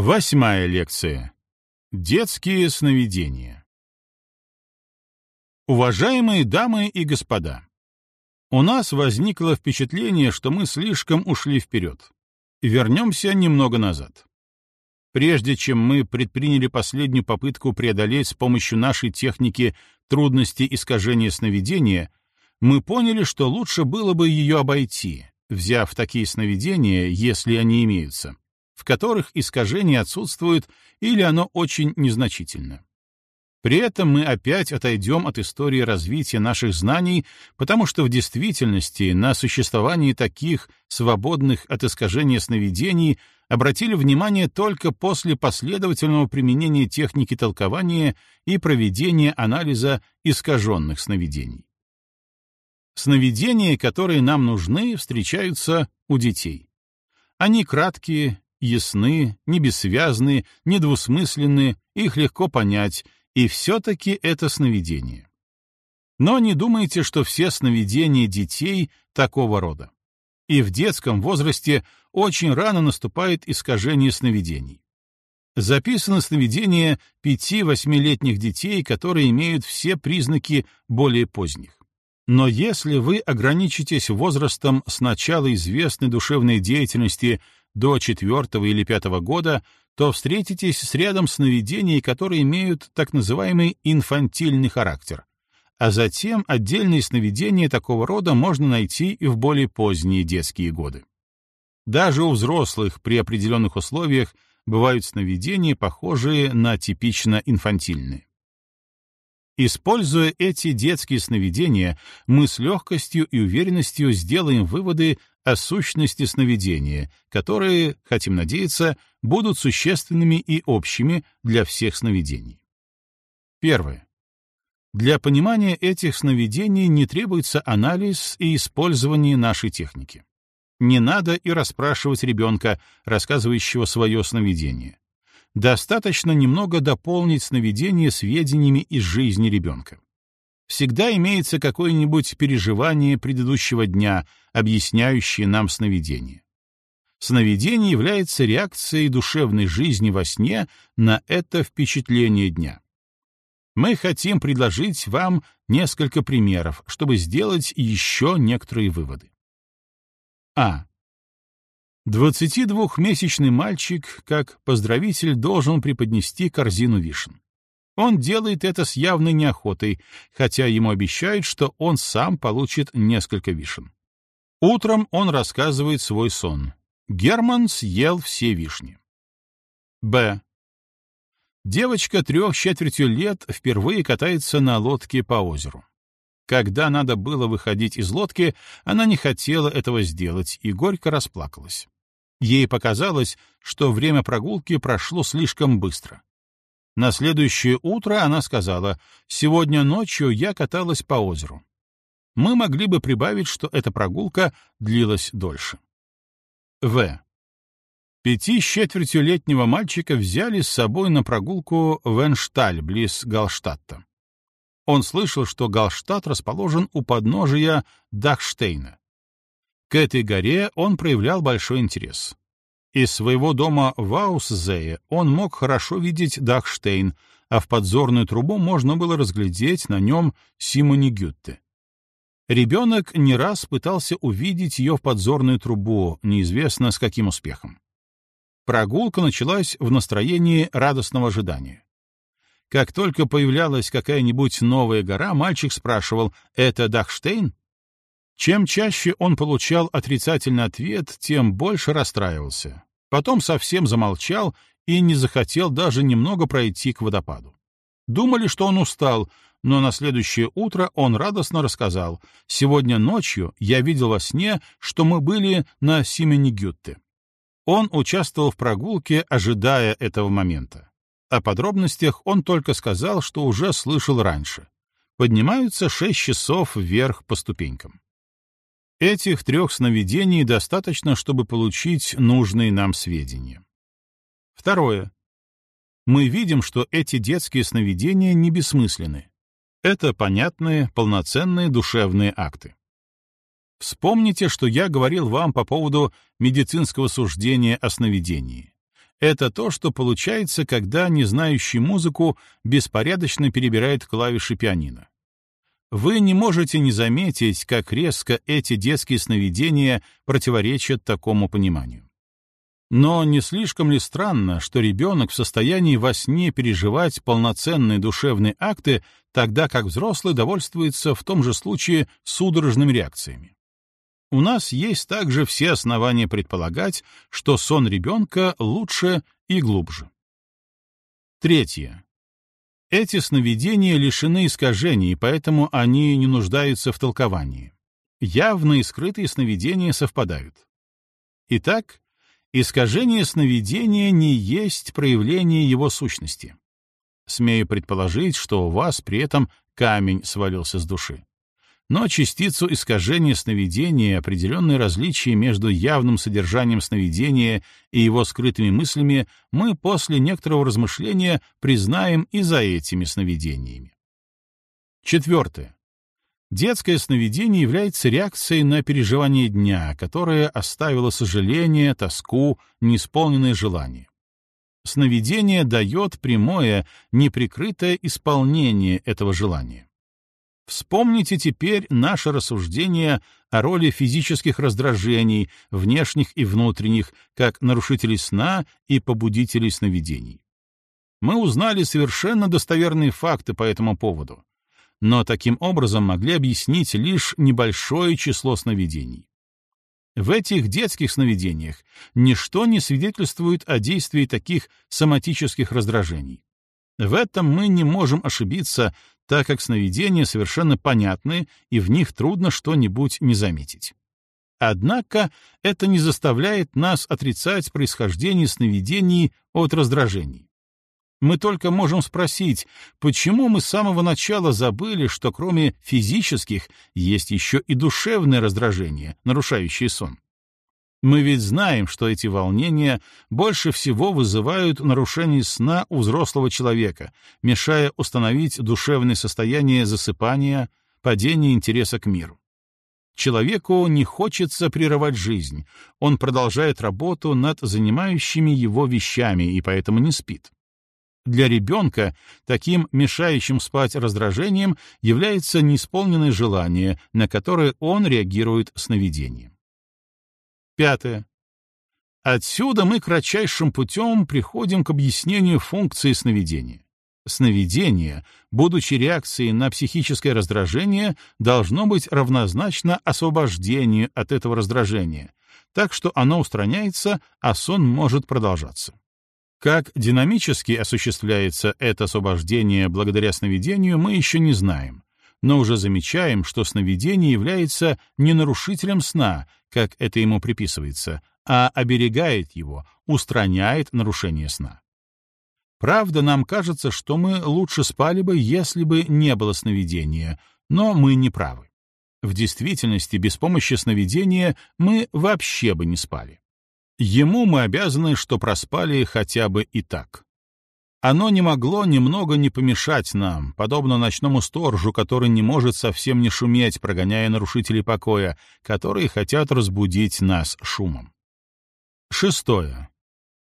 Восьмая лекция. Детские сновидения. Уважаемые дамы и господа, у нас возникло впечатление, что мы слишком ушли вперед. Вернемся немного назад. Прежде чем мы предприняли последнюю попытку преодолеть с помощью нашей техники трудности искажения сновидения, мы поняли, что лучше было бы ее обойти, взяв такие сновидения, если они имеются, в которых искажение отсутствует или оно очень незначительно. При этом мы опять отойдем от истории развития наших знаний, потому что в действительности на существование таких, свободных от искажения сновидений, обратили внимание только после последовательного применения техники толкования и проведения анализа искаженных сновидений. Сновидения, которые нам нужны, встречаются у детей. Они краткие, ясны, не бессвязны, недвусмысленны, их легко понять, и все-таки это сновидение. Но не думайте, что все сновидения детей такого рода. И в детском возрасте очень рано наступает искажение сновидений. Записано сновидения 5-8-летних детей, которые имеют все признаки более поздних. Но если вы ограничитесь возрастом с начала известной душевной деятельности до четвертого или пятого года, то встретитесь с рядом сновидений, которые имеют так называемый инфантильный характер. А затем отдельные сновидения такого рода можно найти и в более поздние детские годы. Даже у взрослых при определенных условиях бывают сновидения, похожие на типично инфантильные. Используя эти детские сновидения, мы с легкостью и уверенностью сделаем выводы о сущности сновидения, которые, хотим надеяться, будут существенными и общими для всех сновидений. Первое. Для понимания этих сновидений не требуется анализ и использование нашей техники. Не надо и расспрашивать ребенка, рассказывающего свое сновидение достаточно немного дополнить сновидение сведениями из жизни ребенка. Всегда имеется какое-нибудь переживание предыдущего дня, объясняющее нам сновидение. Сновидение является реакцией душевной жизни во сне на это впечатление дня. Мы хотим предложить вам несколько примеров, чтобы сделать еще некоторые выводы. А. 22-месячный мальчик, как поздравитель, должен преподнести корзину вишен. Он делает это с явной неохотой, хотя ему обещают, что он сам получит несколько вишен. Утром он рассказывает свой сон. Герман съел все вишни. Б. Девочка трех четвертью лет впервые катается на лодке по озеру. Когда надо было выходить из лодки, она не хотела этого сделать и горько расплакалась. Ей показалось, что время прогулки прошло слишком быстро. На следующее утро она сказала, «Сегодня ночью я каталась по озеру». Мы могли бы прибавить, что эта прогулка длилась дольше. В. Пяти с четвертью летнего мальчика взяли с собой на прогулку в Эншталь, близ Галштадта. Он слышал, что Галштадт расположен у подножия Дахштейна. К этой горе он проявлял большой интерес. Из своего дома в Аусзее он мог хорошо видеть Дахштейн, а в подзорную трубу можно было разглядеть на нем Симони Гютте. Ребенок не раз пытался увидеть ее в подзорную трубу, неизвестно с каким успехом. Прогулка началась в настроении радостного ожидания. Как только появлялась какая-нибудь новая гора, мальчик спрашивал «Это Дахштейн?». Чем чаще он получал отрицательный ответ, тем больше расстраивался. Потом совсем замолчал и не захотел даже немного пройти к водопаду. Думали, что он устал, но на следующее утро он радостно рассказал, «Сегодня ночью я видел во сне, что мы были на Сименигютте». Он участвовал в прогулке, ожидая этого момента. О подробностях он только сказал, что уже слышал раньше. Поднимаются шесть часов вверх по ступенькам. Этих трех сновидений достаточно, чтобы получить нужные нам сведения. Второе. Мы видим, что эти детские сновидения не бессмысленны. Это понятные, полноценные душевные акты. Вспомните, что я говорил вам по поводу медицинского суждения о сновидении. Это то, что получается, когда не знающий музыку беспорядочно перебирает клавиши пианино. Вы не можете не заметить, как резко эти детские сновидения противоречат такому пониманию. Но не слишком ли странно, что ребенок в состоянии во сне переживать полноценные душевные акты, тогда как взрослый довольствуется в том же случае судорожными реакциями? У нас есть также все основания предполагать, что сон ребенка лучше и глубже. Третье. Эти сновидения лишены искажений, поэтому они не нуждаются в толковании. Явные и скрытые сновидения совпадают. Итак, Искажение сновидения не есть проявление его сущности. Смею предположить, что у вас при этом камень свалился с души. Но частицу искажения сновидения, определенные различия между явным содержанием сновидения и его скрытыми мыслями мы после некоторого размышления признаем и за этими сновидениями. Четвертое. Детское сновидение является реакцией на переживание дня, которое оставило сожаление, тоску, неисполненные желания. Сновидение дает прямое, неприкрытое исполнение этого желания. Вспомните теперь наше рассуждение о роли физических раздражений, внешних и внутренних, как нарушителей сна и побудителей сновидений. Мы узнали совершенно достоверные факты по этому поводу но таким образом могли объяснить лишь небольшое число сновидений. В этих детских сновидениях ничто не свидетельствует о действии таких соматических раздражений. В этом мы не можем ошибиться, так как сновидения совершенно понятны, и в них трудно что-нибудь не заметить. Однако это не заставляет нас отрицать происхождение сновидений от раздражений. Мы только можем спросить, почему мы с самого начала забыли, что кроме физических есть еще и душевное раздражение, нарушающее сон. Мы ведь знаем, что эти волнения больше всего вызывают нарушение сна у взрослого человека, мешая установить душевное состояние засыпания, падение интереса к миру. Человеку не хочется прерывать жизнь, он продолжает работу над занимающими его вещами и поэтому не спит. Для ребенка таким мешающим спать раздражением является неисполненное желание, на которое он реагирует сновидением. Пятое. Отсюда мы кратчайшим путем приходим к объяснению функции сновидения. Сновидение, будучи реакцией на психическое раздражение, должно быть равнозначно освобождению от этого раздражения, так что оно устраняется, а сон может продолжаться. Как динамически осуществляется это освобождение благодаря сновидению, мы еще не знаем, но уже замечаем, что сновидение является не нарушителем сна, как это ему приписывается, а оберегает его, устраняет нарушение сна. Правда, нам кажется, что мы лучше спали бы, если бы не было сновидения, но мы не правы. В действительности, без помощи сновидения мы вообще бы не спали. Ему мы обязаны, что проспали хотя бы и так. Оно не могло немного не помешать нам, подобно ночному сторожу, который не может совсем не шуметь, прогоняя нарушителей покоя, которые хотят разбудить нас шумом. Шестое.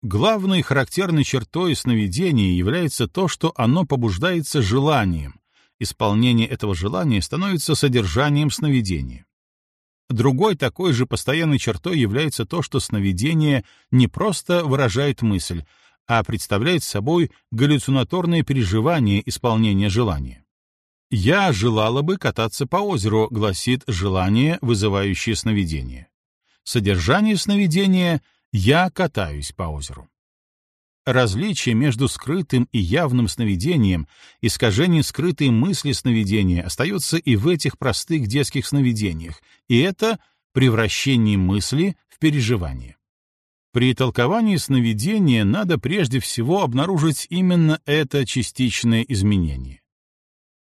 Главной характерной чертой сновидения является то, что оно побуждается желанием. Исполнение этого желания становится содержанием сновидения. Другой такой же постоянной чертой является то, что сновидение не просто выражает мысль, а представляет собой галлюцинаторное переживание исполнения желания. «Я желала бы кататься по озеру», — гласит желание, вызывающее сновидение. Содержание сновидения «я катаюсь по озеру». Различие между скрытым и явным сновидением, искажение скрытой мысли сновидения остается и в этих простых детских сновидениях, и это превращение мысли в переживание. При толковании сновидения надо прежде всего обнаружить именно это частичное изменение.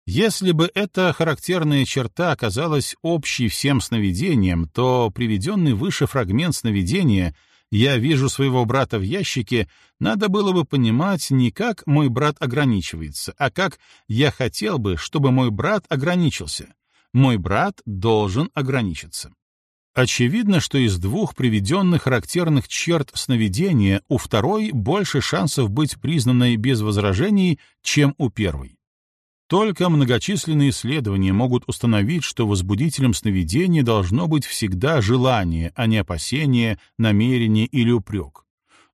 Если бы эта характерная черта оказалась общей всем сновидениям, то приведенный выше фрагмент сновидения — я вижу своего брата в ящике, надо было бы понимать не как мой брат ограничивается, а как я хотел бы, чтобы мой брат ограничился. Мой брат должен ограничиться. Очевидно, что из двух приведенных характерных черт сновидения у второй больше шансов быть признанной без возражений, чем у первой. Только многочисленные исследования могут установить, что возбудителем сновидения должно быть всегда желание, а не опасение, намерение или упрек.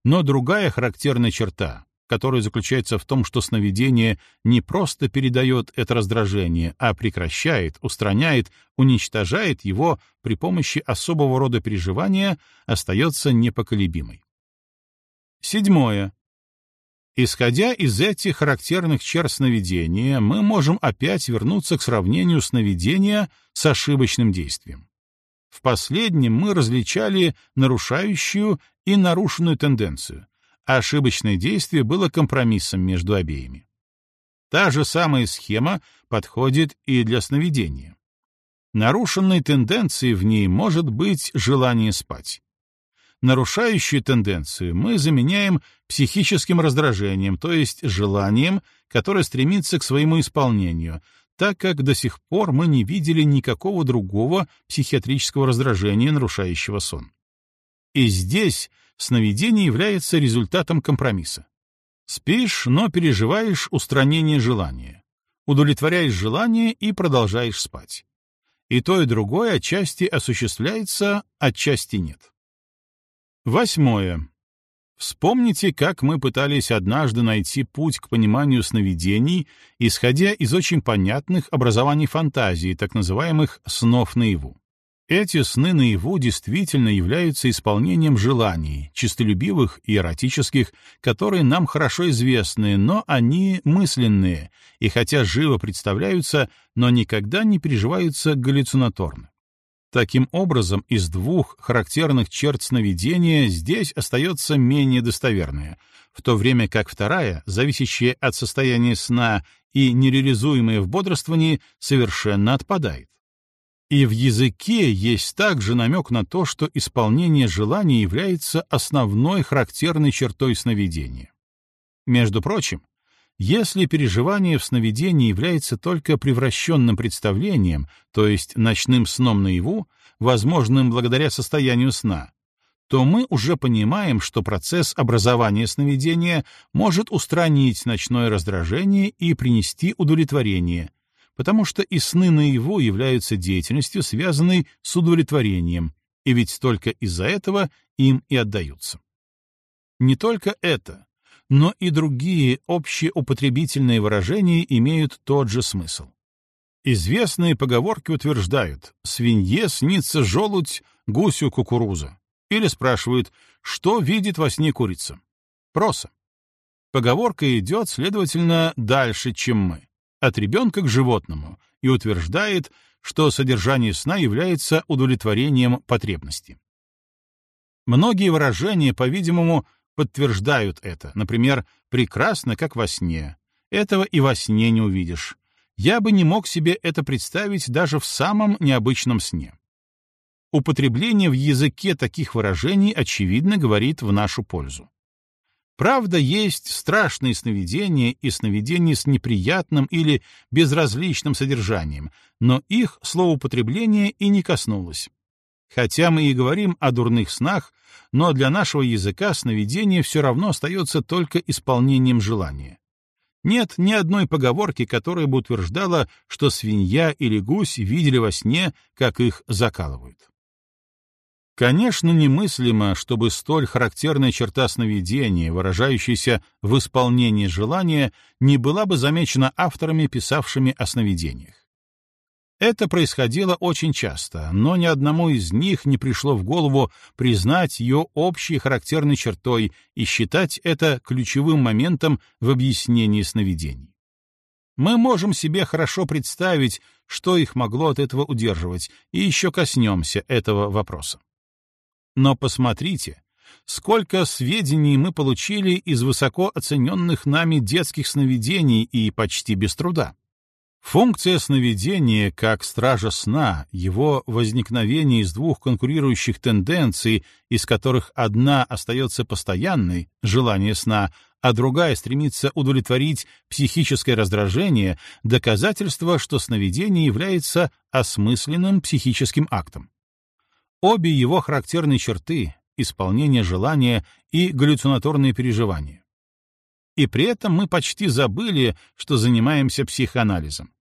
Но другая характерная черта, которая заключается в том, что сновидение не просто передает это раздражение, а прекращает, устраняет, уничтожает его при помощи особого рода переживания, остается непоколебимой. Седьмое. Исходя из этих характерных черт сновидения, мы можем опять вернуться к сравнению сновидения с ошибочным действием. В последнем мы различали нарушающую и нарушенную тенденцию, ошибочное действие было компромиссом между обеими. Та же самая схема подходит и для сновидения. Нарушенной тенденцией в ней может быть желание спать. Нарушающую тенденцию мы заменяем психическим раздражением, то есть желанием, которое стремится к своему исполнению, так как до сих пор мы не видели никакого другого психиатрического раздражения, нарушающего сон. И здесь сновидение является результатом компромисса. Спишь, но переживаешь устранение желания. Удовлетворяешь желание и продолжаешь спать. И то, и другое отчасти осуществляется, отчасти нет. Восьмое. Вспомните, как мы пытались однажды найти путь к пониманию сновидений, исходя из очень понятных образований фантазии, так называемых «снов наяву». Эти сны наяву действительно являются исполнением желаний, чистолюбивых и эротических, которые нам хорошо известны, но они мысленные, и хотя живо представляются, но никогда не переживаются галлюцинаторно. Таким образом, из двух характерных черт сновидения здесь остается менее достоверная, в то время как вторая, зависящая от состояния сна и нереализуемая в бодрствовании, совершенно отпадает. И в языке есть также намек на то, что исполнение желания является основной характерной чертой сновидения. Между прочим, если переживание в сновидении является только превращенным представлением, то есть ночным сном наяву, возможным благодаря состоянию сна, то мы уже понимаем, что процесс образования сновидения может устранить ночное раздражение и принести удовлетворение, потому что и сны наяву являются деятельностью, связанной с удовлетворением, и ведь только из-за этого им и отдаются. Не только это, но и другие общеупотребительные выражения имеют тот же смысл. Известные поговорки утверждают «свинье снится желудь, гусю кукуруза» или спрашивают «что видит во сне курица?» Проса. Поговорка идет, следовательно, дальше, чем мы от ребенка к животному и утверждает, что содержание сна является удовлетворением потребности. Многие выражения, по-видимому, подтверждают это. Например, «прекрасно, как во сне». Этого и во сне не увидишь. Я бы не мог себе это представить даже в самом необычном сне. Употребление в языке таких выражений, очевидно, говорит в нашу пользу. Правда, есть страшные сновидения и сновидения с неприятным или безразличным содержанием, но их словоупотребление и не коснулось. Хотя мы и говорим о дурных снах, но для нашего языка сновидение все равно остается только исполнением желания. Нет ни одной поговорки, которая бы утверждала, что свинья или гусь видели во сне, как их закалывают. Конечно, немыслимо, чтобы столь характерная черта сновидения, выражающаяся в исполнении желания, не была бы замечена авторами, писавшими о сновидениях. Это происходило очень часто, но ни одному из них не пришло в голову признать ее общей характерной чертой и считать это ключевым моментом в объяснении сновидений. Мы можем себе хорошо представить, что их могло от этого удерживать, и еще коснемся этого вопроса. Но посмотрите, сколько сведений мы получили из высоко оцененных нами детских сновидений и почти без труда. Функция сновидения как стража сна, его возникновение из двух конкурирующих тенденций, из которых одна остается постоянной, желание сна, а другая стремится удовлетворить психическое раздражение, доказательство, что сновидение является осмысленным психическим актом. Обе его характерные черты — исполнение желания и галлюцинаторные переживания. И при этом мы почти забыли, что занимаемся психоанализом.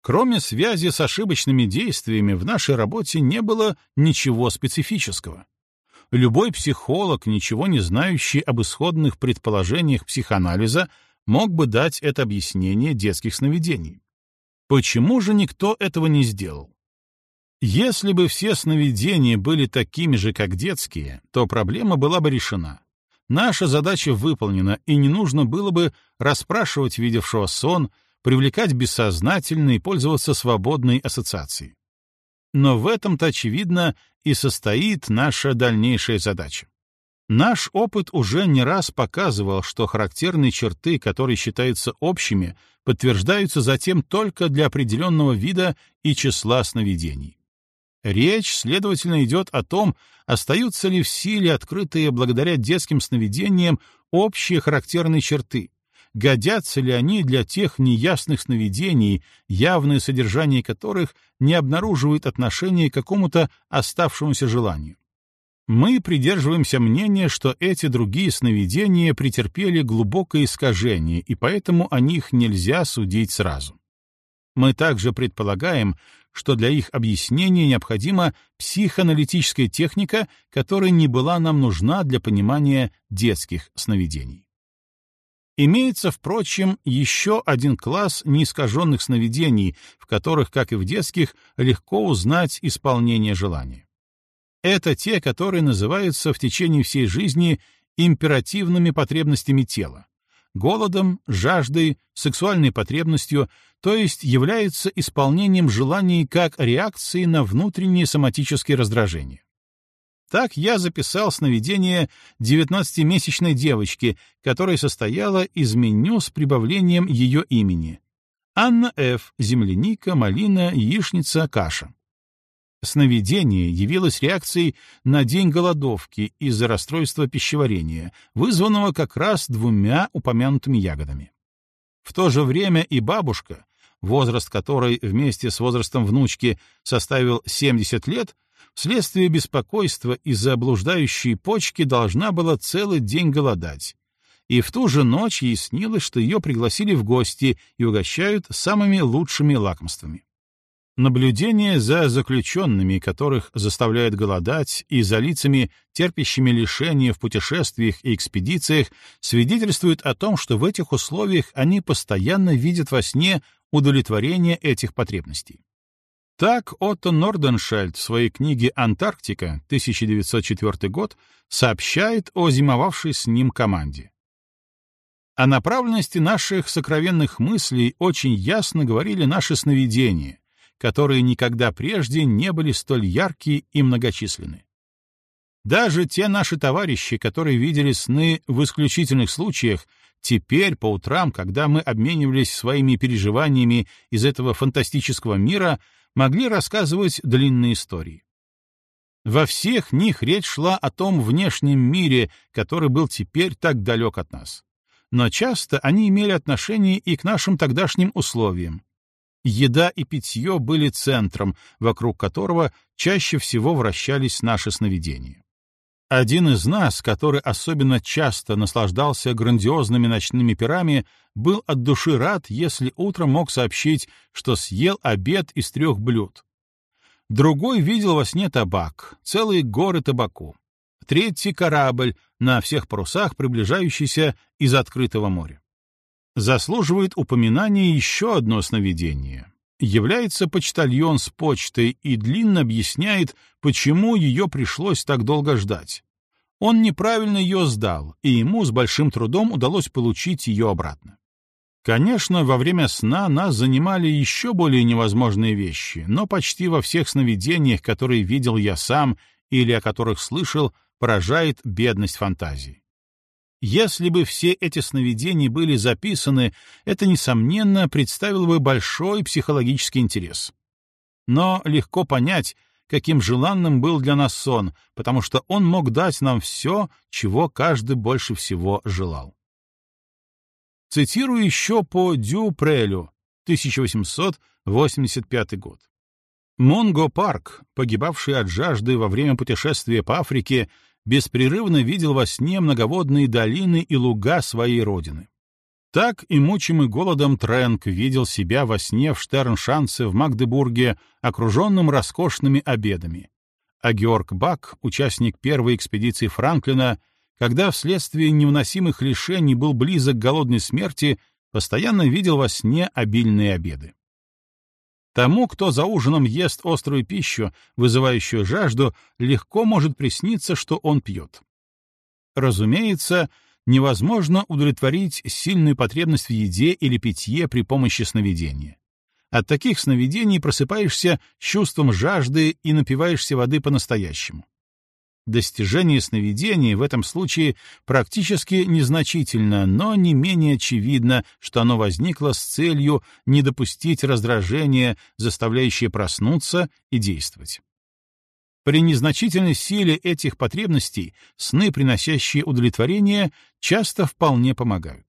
Кроме связи с ошибочными действиями, в нашей работе не было ничего специфического. Любой психолог, ничего не знающий об исходных предположениях психоанализа, мог бы дать это объяснение детских сновидений. Почему же никто этого не сделал? Если бы все сновидения были такими же, как детские, то проблема была бы решена. Наша задача выполнена, и не нужно было бы расспрашивать видевшего сон, привлекать бессознательно и пользоваться свободной ассоциацией. Но в этом-то, очевидно, и состоит наша дальнейшая задача. Наш опыт уже не раз показывал, что характерные черты, которые считаются общими, подтверждаются затем только для определенного вида и числа сновидений. Речь, следовательно, идет о том, остаются ли в силе открытые благодаря детским сновидениям общие характерные черты, годятся ли они для тех неясных сновидений, явное содержание которых не обнаруживает отношения к какому-то оставшемуся желанию. Мы придерживаемся мнения, что эти другие сновидения претерпели глубокое искажение, и поэтому о них нельзя судить сразу. Мы также предполагаем, что для их объяснения необходима психоаналитическая техника, которая не была нам нужна для понимания детских сновидений. Имеется, впрочем, еще один класс неискаженных сновидений, в которых, как и в детских, легко узнать исполнение желания. Это те, которые называются в течение всей жизни императивными потребностями тела, голодом, жаждой, сексуальной потребностью, то есть являются исполнением желаний как реакции на внутренние соматические раздражения. Так я записал сновидение 19-месячной девочки, которое состояло из меню с прибавлением ее имени. Анна Ф., земляника, малина, яичница, каша. Сновидение явилось реакцией на день голодовки из-за расстройства пищеварения, вызванного как раз двумя упомянутыми ягодами. В то же время и бабушка, возраст которой вместе с возрастом внучки составил 70 лет, вследствие беспокойства из-за блуждающей почки должна была целый день голодать. И в ту же ночь ей снилось, что ее пригласили в гости и угощают самыми лучшими лакомствами. Наблюдение за заключенными, которых заставляют голодать, и за лицами, терпящими лишения в путешествиях и экспедициях, свидетельствует о том, что в этих условиях они постоянно видят во сне удовлетворение этих потребностей. Так Отто Норденшельд в своей книге «Антарктика» 1904 год сообщает о зимовавшей с ним команде. О направленности наших сокровенных мыслей очень ясно говорили наши сновидения, которые никогда прежде не были столь яркие и многочисленны. Даже те наши товарищи, которые видели сны в исключительных случаях, теперь по утрам, когда мы обменивались своими переживаниями из этого фантастического мира, могли рассказывать длинные истории. Во всех них речь шла о том внешнем мире, который был теперь так далек от нас. Но часто они имели отношение и к нашим тогдашним условиям, Еда и питье были центром, вокруг которого чаще всего вращались наши сновидения. Один из нас, который особенно часто наслаждался грандиозными ночными пирами, был от души рад, если утром мог сообщить, что съел обед из трех блюд. Другой видел во сне табак, целые горы табаку. Третий — корабль, на всех парусах приближающийся из открытого моря. Заслуживает упоминания еще одно сновидение. Является почтальон с почтой и длинно объясняет, почему ее пришлось так долго ждать. Он неправильно ее сдал, и ему с большим трудом удалось получить ее обратно. Конечно, во время сна нас занимали еще более невозможные вещи, но почти во всех сновидениях, которые видел я сам или о которых слышал, поражает бедность фантазии. Если бы все эти сновидения были записаны, это, несомненно, представило бы большой психологический интерес. Но легко понять, каким желанным был для нас сон, потому что он мог дать нам все, чего каждый больше всего желал. Цитирую еще по Дю Прелю, 1885 год. Монго Парк, погибавший от жажды во время путешествия по Африке, беспрерывно видел во сне многоводные долины и луга своей родины. Так и мучимый голодом Тренк видел себя во сне в Штерншанце в Магдебурге, окруженным роскошными обедами. А Георг Бак, участник первой экспедиции Франклина, когда вследствие невыносимых лишений был близок к голодной смерти, постоянно видел во сне обильные обеды. Тому, кто за ужином ест острую пищу, вызывающую жажду, легко может присниться, что он пьет. Разумеется, невозможно удовлетворить сильную потребность в еде или питье при помощи сновидения. От таких сновидений просыпаешься чувством жажды и напиваешься воды по-настоящему. Достижение сновидения в этом случае практически незначительно, но не менее очевидно, что оно возникло с целью не допустить раздражения, заставляющее проснуться и действовать. При незначительной силе этих потребностей сны, приносящие удовлетворение, часто вполне помогают.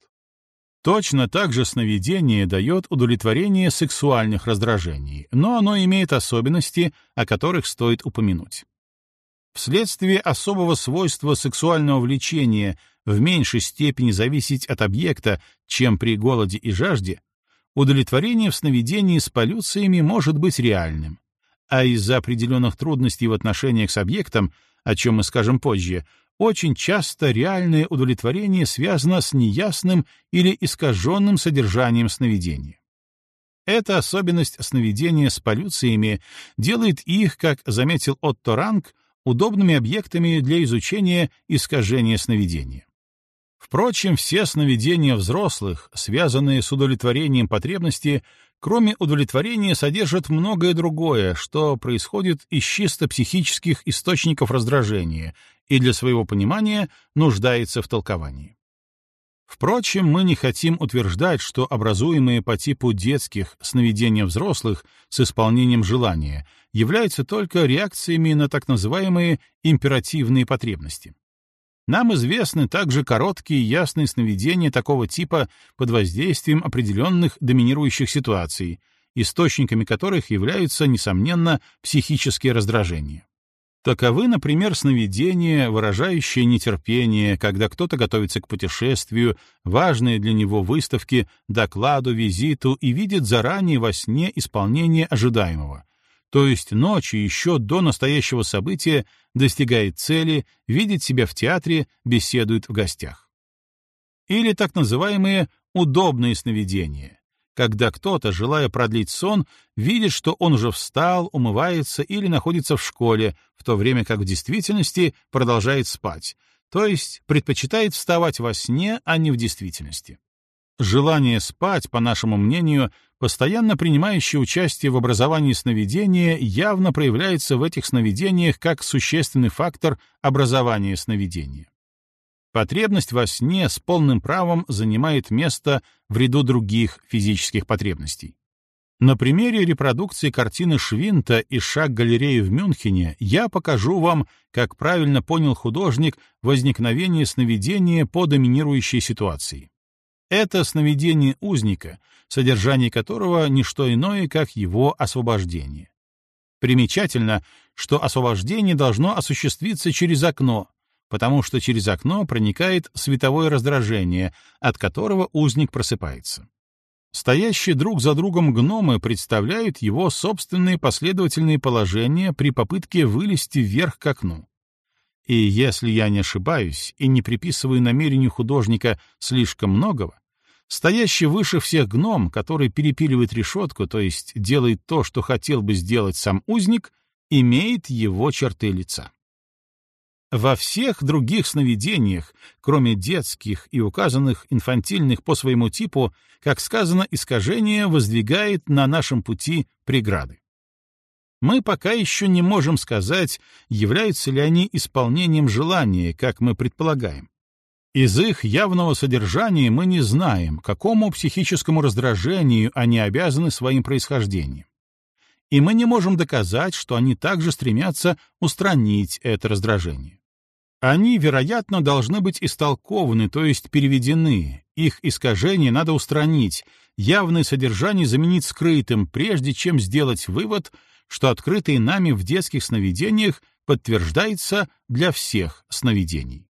Точно так же сновидение дает удовлетворение сексуальных раздражений, но оно имеет особенности, о которых стоит упомянуть. Вследствие особого свойства сексуального влечения в меньшей степени зависеть от объекта, чем при голоде и жажде, удовлетворение в сновидении с полюциями может быть реальным, а из-за определенных трудностей в отношениях с объектом, о чем мы скажем позже, очень часто реальное удовлетворение связано с неясным или искаженным содержанием сновидения. Эта особенность сновидения с полюциями делает их, как заметил Отто Ранг, удобными объектами для изучения искажения сновидения. Впрочем, все сновидения взрослых, связанные с удовлетворением потребности, кроме удовлетворения, содержат многое другое, что происходит из чисто психических источников раздражения и для своего понимания нуждается в толковании. Впрочем, мы не хотим утверждать, что образуемые по типу детских сновидения взрослых с исполнением желания являются только реакциями на так называемые императивные потребности. Нам известны также короткие ясные сновидения такого типа под воздействием определенных доминирующих ситуаций, источниками которых являются, несомненно, психические раздражения. Таковы, например, сновидения, выражающие нетерпение, когда кто-то готовится к путешествию, важные для него выставки, докладу, визиту и видит заранее во сне исполнение ожидаемого, то есть ночью еще до настоящего события достигает цели, видит себя в театре, беседует в гостях. Или так называемые удобные сновидения, когда кто-то, желая продлить сон, видит, что он уже встал, умывается или находится в школе, в то время как в действительности продолжает спать, то есть предпочитает вставать во сне, а не в действительности. Желание спать, по нашему мнению, постоянно принимающее участие в образовании сновидения, явно проявляется в этих сновидениях как существенный фактор образования сновидения. Потребность во сне с полным правом занимает место в ряду других физических потребностей. На примере репродукции картины Швинта и шаг галереи в Мюнхене я покажу вам, как правильно понял художник возникновение сновидения по доминирующей ситуации. Это сновидение узника, содержание которого — не что иное, как его освобождение. Примечательно, что освобождение должно осуществиться через окно, потому что через окно проникает световое раздражение, от которого узник просыпается. Стоящие друг за другом гномы представляют его собственные последовательные положения при попытке вылезти вверх к окну. И если я не ошибаюсь и не приписываю намерению художника слишком многого, Стоящий выше всех гном, который перепиливает решетку, то есть делает то, что хотел бы сделать сам узник, имеет его черты лица. Во всех других сновидениях, кроме детских и указанных инфантильных по своему типу, как сказано, искажение воздвигает на нашем пути преграды. Мы пока еще не можем сказать, являются ли они исполнением желания, как мы предполагаем. Из их явного содержания мы не знаем, какому психическому раздражению они обязаны своим происхождением. И мы не можем доказать, что они также стремятся устранить это раздражение. Они, вероятно, должны быть истолкованы, то есть переведены, их искажение надо устранить, явное содержание заменить скрытым, прежде чем сделать вывод, что открытое нами в детских сновидениях подтверждается для всех сновидений.